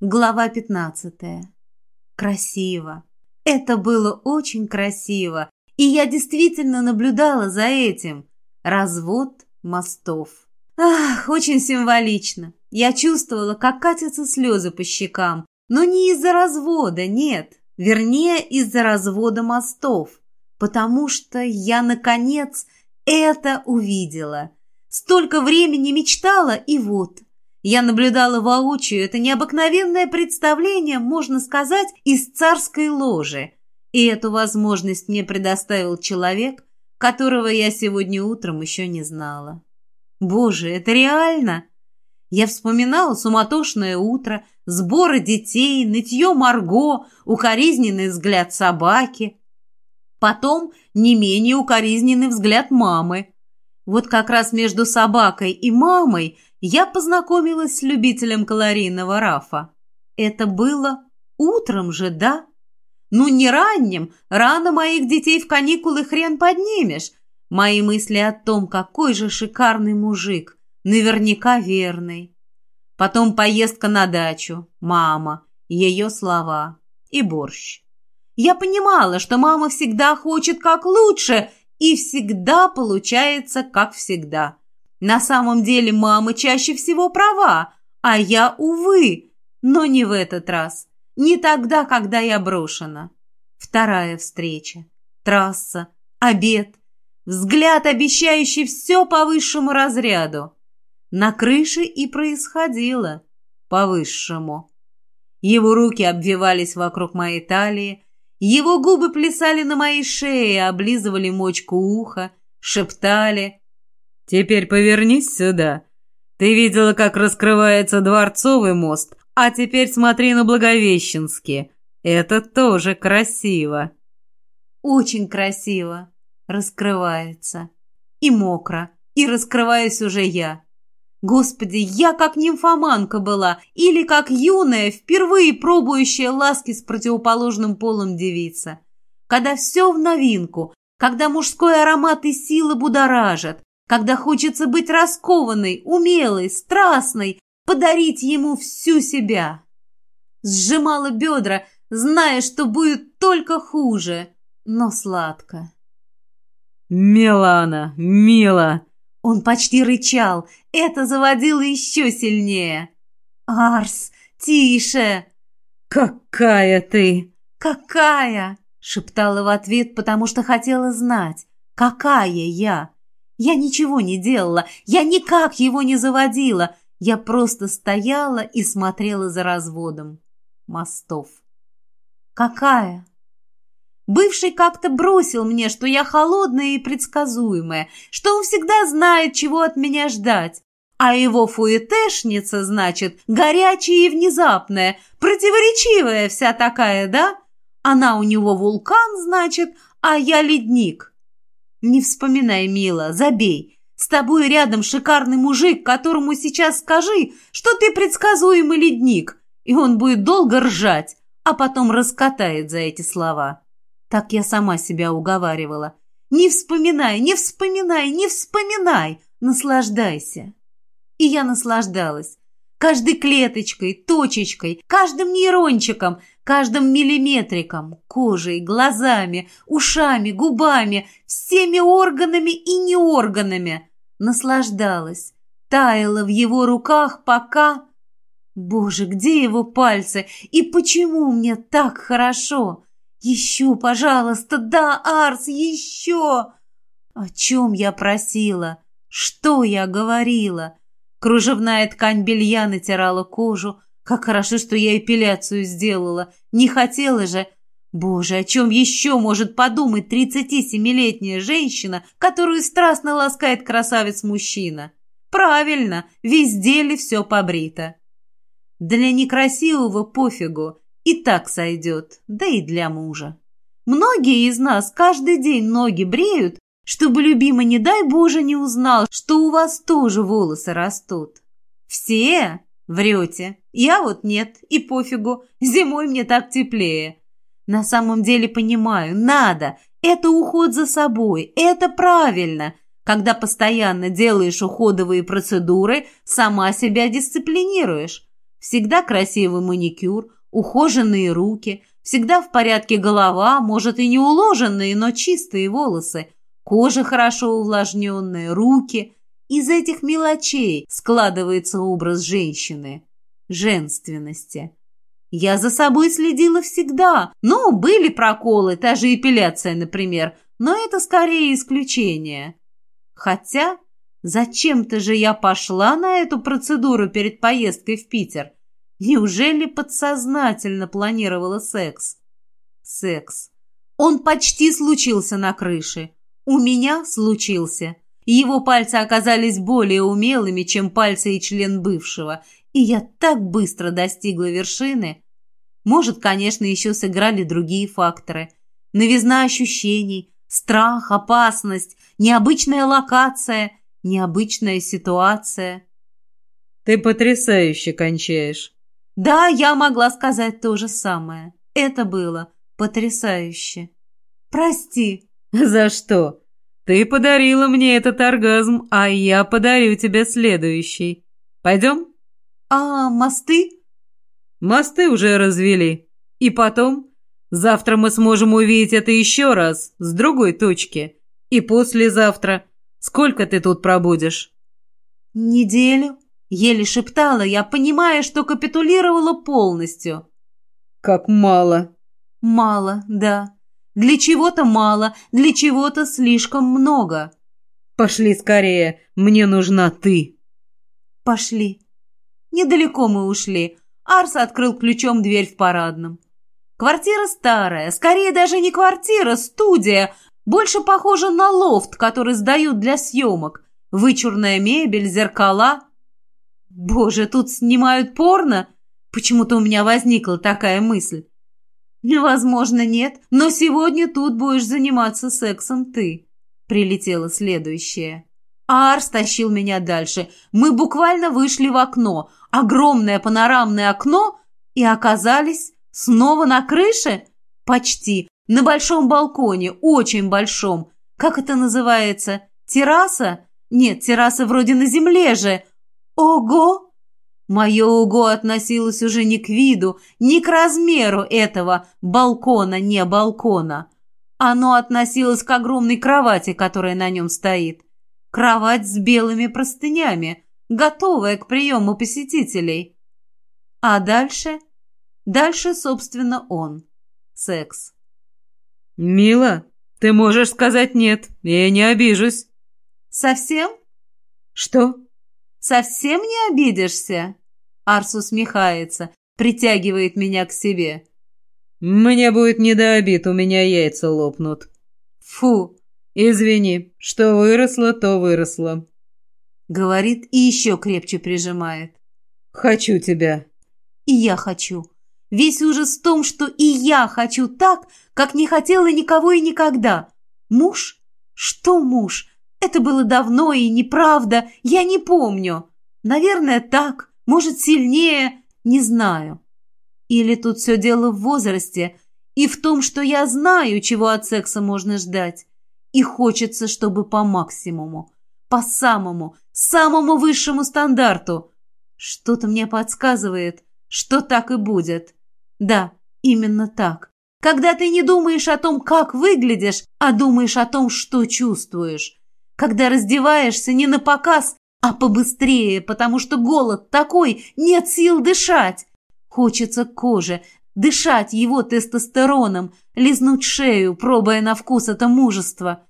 Глава пятнадцатая. Красиво. Это было очень красиво, и я действительно наблюдала за этим. Развод мостов. Ах, очень символично. Я чувствовала, как катятся слезы по щекам, но не из-за развода, нет. Вернее, из-за развода мостов. Потому что я, наконец, это увидела. Столько времени мечтала, и вот, я наблюдала воочию это необыкновенное представление, можно сказать, из царской ложи. И эту возможность мне предоставил человек, которого я сегодня утром еще не знала. Боже, это реально? Я вспоминала суматошное утро, сборы детей, нытье Марго, укоризненный взгляд собаки. Потом не менее укоризненный взгляд мамы. Вот как раз между собакой и мамой я познакомилась с любителем калорийного рафа. Это было утром же, да? Ну, не ранним, рано моих детей в каникулы хрен поднимешь. Мои мысли о том, какой же шикарный мужик, наверняка верный. Потом поездка на дачу, мама, ее слова и борщ. Я понимала, что мама всегда хочет как лучше, и всегда получается как всегда. На самом деле мама чаще всего права, а я, увы, но не в этот раз. Не тогда, когда я брошена. Вторая встреча. Трасса. Обед. Взгляд, обещающий все по высшему разряду. На крыше и происходило по высшему. Его руки обвивались вокруг моей талии, его губы плясали на моей шее, облизывали мочку уха, шептали «Теперь повернись сюда. Ты видела, как раскрывается Дворцовый мост, а теперь смотри на Благовещенский. Это тоже красиво». «Очень красиво. Раскрывается. И мокро. И раскрываюсь уже я. Господи, я как нимфоманка была, или как юная, впервые пробующая ласки с противоположным полом девица. Когда все в новинку, когда мужской аромат и силы будоражат, когда хочется быть раскованной, умелой, страстной, подарить ему всю себя. Сжимала бедра, зная, что будет только хуже, но сладко. «Милана, мила!» Он почти рычал, это заводило еще сильнее. «Арс, тише!» «Какая ты!» «Какая?» — шептала в ответ, потому что хотела знать, какая я. Я ничего не делала, я никак его не заводила. Я просто стояла и смотрела за разводом мостов. Какая? Бывший как-то бросил мне, что я холодная и предсказуемая, что он всегда знает, чего от меня ждать. А его фуетэшница, значит, горячая и внезапная, противоречивая вся такая, да? Она у него вулкан, значит, а я ледник. «Не вспоминай, мила, забей. С тобой рядом шикарный мужик, которому сейчас скажи, что ты предсказуемый ледник, и он будет долго ржать, а потом раскатает за эти слова». Так я сама себя уговаривала. «Не вспоминай, не вспоминай, не вспоминай! Наслаждайся!» И я наслаждалась. Каждой клеточкой, точечкой, каждым нейрончиком – каждым миллиметриком, кожей, глазами, ушами, губами, всеми органами и неорганами. Наслаждалась, таяла в его руках, пока... Боже, где его пальцы? И почему мне так хорошо? Еще, пожалуйста, да, Арс, еще! О чем я просила? Что я говорила? Кружевная ткань белья натирала кожу, как хорошо, что я эпиляцию сделала. Не хотела же. Боже, о чем еще может подумать 37-летняя женщина, которую страстно ласкает красавец-мужчина? Правильно, везде ли все побрито. Для некрасивого пофигу, и так сойдет, да и для мужа. Многие из нас каждый день ноги бреют, чтобы любимый, не дай Боже, не узнал, что у вас тоже волосы растут. Все? Врете. Я вот нет, и пофигу. Зимой мне так теплее. На самом деле понимаю, надо. Это уход за собой. Это правильно. Когда постоянно делаешь уходовые процедуры, сама себя дисциплинируешь. Всегда красивый маникюр, ухоженные руки, всегда в порядке голова, может и не уложенные, но чистые волосы, кожа хорошо увлажненная, руки. Из этих мелочей складывается образ женщины, женственности. Я за собой следила всегда. Ну, были проколы, та же эпиляция, например, но это скорее исключение. Хотя, зачем-то же я пошла на эту процедуру перед поездкой в Питер. Неужели подсознательно планировала секс? Секс. Он почти случился на крыше. У меня случился. Его пальцы оказались более умелыми, чем пальцы и член бывшего, и я так быстро достигла вершины, может, конечно, еще сыграли другие факторы. Новизна ощущений, страх, опасность, необычная локация, необычная ситуация. Ты потрясающе кончаешь. Да, я могла сказать то же самое. Это было потрясающе. Прости. За что? Ты подарила мне этот оргазм, а я подарю тебе следующий. Пойдем? А, мосты? Мосты уже развели. И потом, завтра мы сможем увидеть это еще раз, с другой точки. И послезавтра. Сколько ты тут пробудешь? Неделю. Еле шептала я, понимая, что капитулировала полностью. Как мало. Мало, да. Для чего-то мало, для чего-то слишком много. Пошли скорее, мне нужна ты. Пошли. Недалеко мы ушли. Арс открыл ключом дверь в парадном. Квартира старая, скорее даже не квартира, студия, больше похожа на лофт, который сдают для съемок. Вычурная мебель, зеркала. Боже, тут снимают порно? Почему-то у меня возникла такая мысль. Возможно, нет, но сегодня тут будешь заниматься сексом ты. Прилетела следующая. Арс тащил меня дальше. Мы буквально вышли в окно, огромное панорамное окно, и оказались снова на крыше? Почти. На большом балконе, очень большом. Как это называется? Терраса? Нет, терраса вроде на земле же. Ого! Мое ого относилось уже не к виду, не к размеру этого балкона, не балкона. Оно относилось к огромной кровати, которая на нем стоит. Кровать с белыми простынями, готовая к приему посетителей. А дальше? Дальше, собственно, он. Секс. «Мила, ты можешь сказать нет, я не обижусь». «Совсем?» «Что?» «Совсем не обидишься?» Арс усмехается, притягивает меня к себе. «Мне будет не до обид, у меня яйца лопнут». «Фу, «Извини, что выросло, то выросло», — говорит и еще крепче прижимает. «Хочу тебя». «И я хочу. Весь ужас в том, что и я хочу так, как не хотела никого и никогда. Муж? Что муж? Это было давно и неправда, я не помню. Наверное, так, может, сильнее, не знаю. Или тут все дело в возрасте и в том, что я знаю, чего от секса можно ждать. И хочется, чтобы по максимуму, по самому, самому высшему стандарту. Что-то мне подсказывает, что так и будет. Да, именно так. Когда ты не думаешь о том, как выглядишь, а думаешь о том, что чувствуешь. Когда раздеваешься не на показ, а побыстрее, потому что голод такой, нет сил дышать. Хочется кожи, дышать его тестостероном, лизнуть шею, пробуя на вкус это мужество.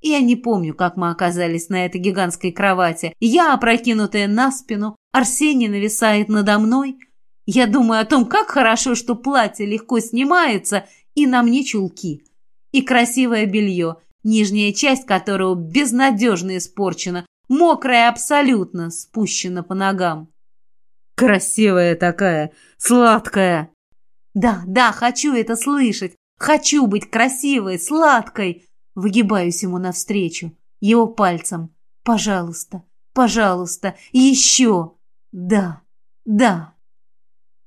Я не помню, как мы оказались на этой гигантской кровати. Я, опрокинутая на спину, Арсений нависает надо мной. Я думаю о том, как хорошо, что платье легко снимается, и на мне чулки. И красивое белье, нижняя часть которого безнадежно испорчена, мокрая абсолютно, спущена по ногам. Красивая такая, сладкая. Да, да, хочу это слышать. Хочу быть красивой, сладкой. Выгибаюсь ему навстречу, его пальцем. Пожалуйста, пожалуйста, еще. Да, да.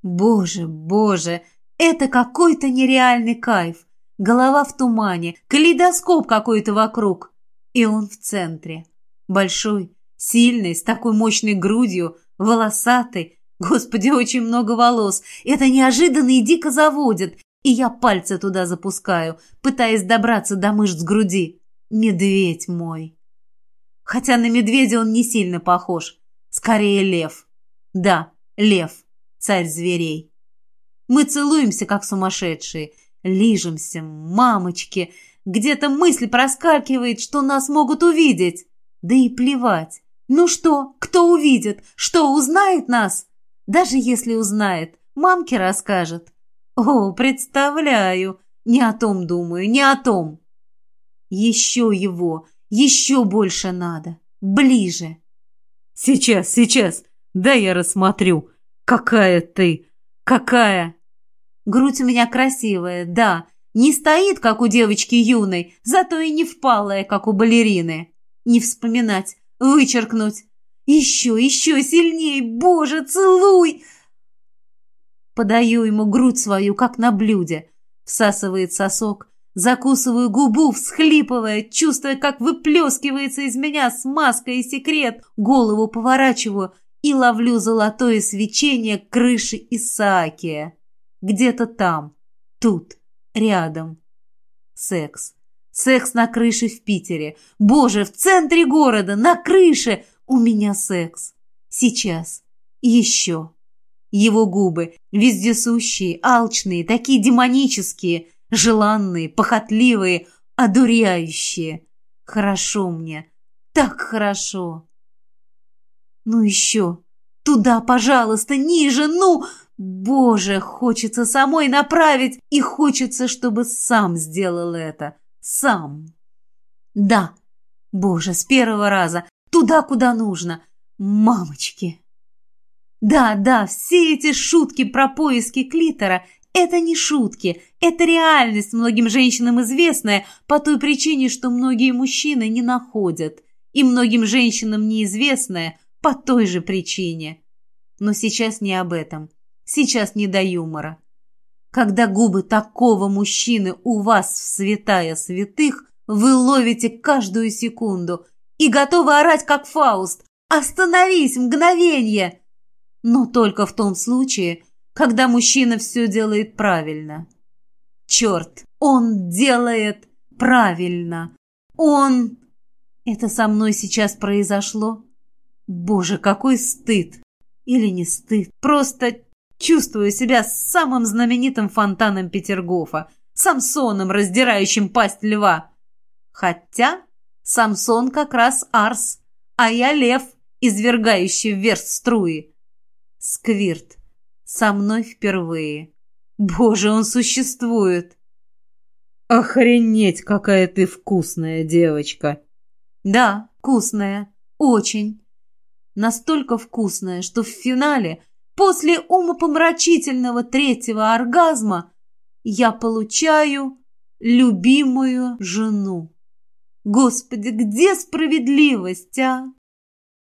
Боже, боже, это какой-то нереальный кайф. Голова в тумане, калейдоскоп какой-то вокруг. И он в центре. Большой, сильный, с такой мощной грудью, волосатый, Господи, очень много волос. Это неожиданно и дико заводит. И я пальцы туда запускаю, пытаясь добраться до мышц груди. Медведь мой. Хотя на медведя он не сильно похож. Скорее лев. Да, лев, царь зверей. Мы целуемся, как сумасшедшие, лижемся, мамочки. Где-то мысль проскакивает, что нас могут увидеть. Да и плевать. Ну что, кто увидит? Что, узнает нас? Даже если узнает, мамке расскажет. О, представляю. Не о том думаю, не о том. Еще его, еще больше надо. Ближе. Сейчас, сейчас. Да я рассмотрю. Какая ты. Какая. Грудь у меня красивая, да. Не стоит, как у девочки юной, зато и не впалая, как у балерины. Не вспоминать, вычеркнуть. Еще, еще сильней, боже, целуй! Подаю ему грудь свою, как на блюде. Всасывает сосок, закусываю губу, всхлипывая, чувствуя, как выплескивается из меня смазка и секрет. Голову поворачиваю и ловлю золотое свечение крыши Исаакия. Где-то там, тут, рядом. Секс. Секс на крыше в Питере. Боже, в центре города, на крыше у меня секс. Сейчас. Еще. Его губы, вездесущие, алчные, такие демонические, желанные, похотливые, одуряющие. Хорошо мне, так хорошо. Ну еще, туда, пожалуйста, ниже, ну... Боже, хочется самой направить, и хочется, чтобы сам сделал это. Сам. Да, боже, с первого раза, туда, куда нужно. Мамочки. Да, да, все эти шутки про поиски клитора – это не шутки, это реальность многим женщинам известная по той причине, что многие мужчины не находят, и многим женщинам неизвестная по той же причине. Но сейчас не об этом, сейчас не до юмора. Когда губы такого мужчины у вас в святая святых, вы ловите каждую секунду и готовы орать, как Фауст. «Остановись! Мгновение!» но только в том случае, когда мужчина все делает правильно. Черт, он делает правильно. Он... Это со мной сейчас произошло? Боже, какой стыд! Или не стыд? Просто чувствую себя самым знаменитым фонтаном Петергофа, Самсоном, раздирающим пасть льва. Хотя Самсон как раз арс, а я лев, извергающий вверх струи. Сквирт. Со мной впервые. Боже, он существует. Охренеть, какая ты вкусная девочка. Да, вкусная. Очень. Настолько вкусная, что в финале, после умопомрачительного третьего оргазма, я получаю любимую жену. Господи, где справедливость, а?